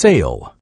Sale.